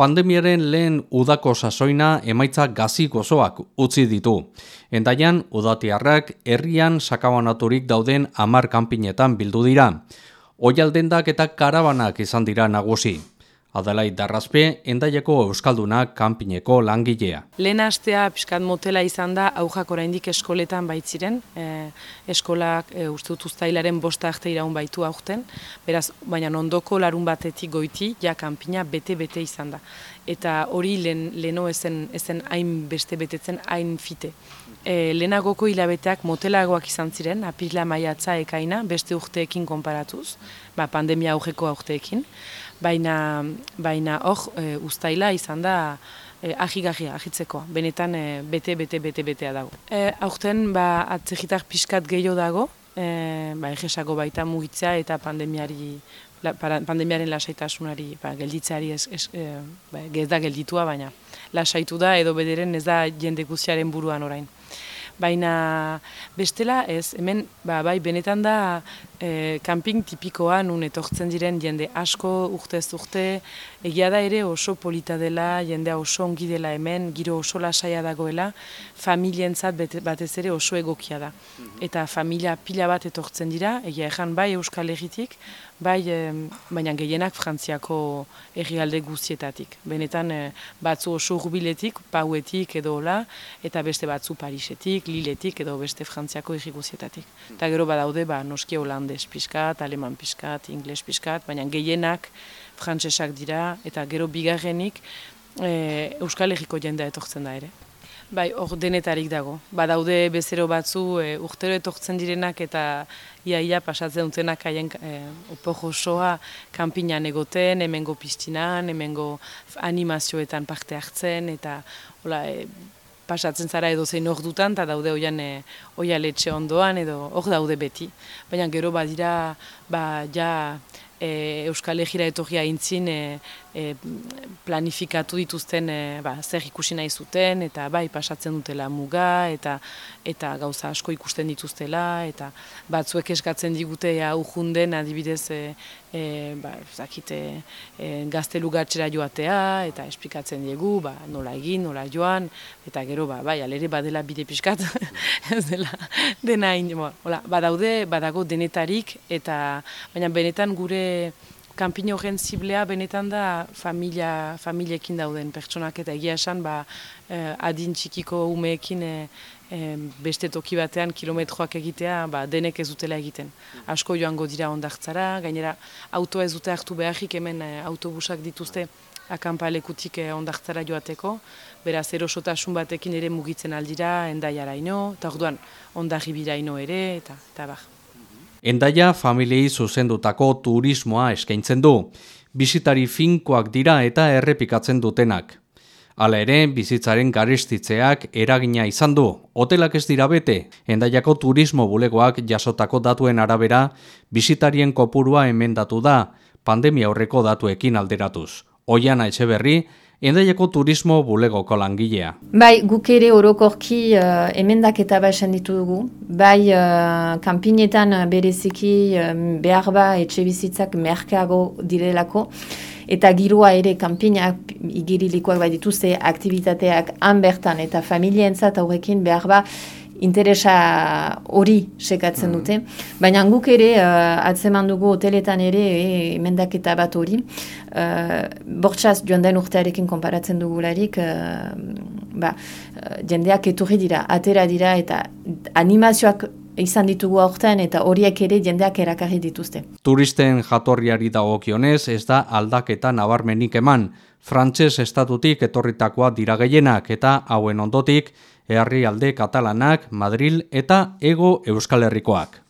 Pandemiaren lehen udako sasoina emaitza gazi gozoak utzi ditu. Endaian, udatiarrak herrian sakabanaturik dauden amar kanpinetan bildu dira. Oialdendak eta karabanak izan dira nagusi. Adalai Darrazpe, endaiako Euskaldunak kanpineko langilea. Lehen astea pixkat motela izan da, aujak oraindik eskoletan baitziren. E, eskolak e, uste dut ustailaren bosta arte iraun baitu aurten. Beraz, baina ondoko larun batetik goiti, ja kanpina bete-bete izan da. Eta hori lehen, leheno ezen, ezen hain beste betetzen hain fite. E, lehenagoko hilabeteak motelagoak izan ziren, apila maiatza ekaina, beste urteekin konparatuz, ba, pandemia aurreko urteekin baina baina hor e, ustaila izan da e, ahigarria ahitzeko. Benetan e, bete bete bete betea dago. E, aurten ba atzegitar pixkat gehiago dago. E, ba egesako baita mugitzea eta pandemiari la, pandemiaren lasaitasunari ba, gelditzeari ez, ez, e, ba, da gelditua baina lasaitu da edo bederen ez da jende guztiaren buruan orain baina bestela ez, hemen ba, bai benetan da e, camping tipikoa nun etortzen diren jende asko urtez urte, egia da ere oso polita dela, jendea oso ongi dela hemen, giro oso lasaia dagoela, familientzat batez ere oso egokia da. Mhm. Eta familia pila bat etortzen dira, egia ejan bai Euskal Herritik, bai, baina gehienak Frantziako herrialde guztietatik. Benetan e, batzu oso urbiletik, pauetik edo hola, eta beste batzu Parisetik, Liletik edo beste Frantziako herri guztietatik. Eta gero badaude, ba, noski holandez piskat, aleman piskat, ingles piskat, baina gehienak frantsesak dira, eta gero bigarrenik e, Euskal Herriko jendea etortzen da ere. Bai, hor denetarik dago. Badaude bezero batzu e, urtero etortzen direnak eta ia-ia pasatzen dutenak haien e, opor osoa kanpinan egoten, hemengo piztinan, hemengo animazioetan parte hartzen, eta hola, e, pasatzen zara edo zein hor dutan, eta daude oian e, oialetxe ondoan, edo hor daude beti. Baina gero badira, ba, ja, e, Euskal Egira etorria intzin e, e, planifikatu dituzten e, ba, zer ikusi nahi zuten eta bai pasatzen dutela muga eta eta gauza asko ikusten dituztela eta batzuek eskatzen digute ja ujunden adibidez e, e, ba, zakite e, gaztelu joatea eta esplikatzen diegu ba, nola egin, nola joan eta gero ba, bai, alere badela bide pixkat ez dela dena in, badaude, badago denetarik eta baina benetan gure kanpino ziblea benetan da familia, familiekin dauden pertsonak eta egia esan ba, eh, adin txikiko umeekin eh, eh, beste toki batean kilometroak egitea ba, denek ez dutela egiten. Asko joango dira ondartzara, gainera auto ez dute hartu beharrik hemen eh, autobusak dituzte akampalekutik eh, ondartzara joateko, beraz erosotasun batekin ere mugitzen aldira, endaiara ino, eta orduan ondarri ino ere, eta, eta bar. Endaia familiei zuzendutako turismoa eskaintzen du. Bizitari finkoak dira eta errepikatzen dutenak. Hala ere, bizitzaren garestitzeak eragina izan du. Hotelak ez dira bete, endaiako turismo bulegoak jasotako datuen arabera, bizitarien kopurua emendatu da, pandemia aurreko datuekin alderatuz. Oiana Etxeberri, Endaiako turismo bulegoko langilea. Bai, guk ere orokorki uh, emendaketa ba esan ditugu. Bai, uh, kanpinetan bereziki uh, behar ba etxe bizitzak merkeago direlako. Eta giroa ere kanpinak igirilikoak bai dituzte aktivitateak hanbertan eta familientzat aurrekin behar ba interesa hori sekatzen mm. dute. Baina guk ere, uh, atzeman dugu hoteletan ere, e, mendaketa bat hori, uh, bortxaz joan den urtearekin konparatzen dugularik, uh, ba, jendeak eturri dira, atera dira, eta animazioak izan ditugu aurten eta horiek ere jendeak erakarri dituzte. Turisten jatorriari dagokionez ez da aldaketa nabarmenik eman. Frantses estatutik etorritakoa dira gehienak eta hauen ondotik herrialde katalanak, Madril eta Ego Euskal Herrikoak.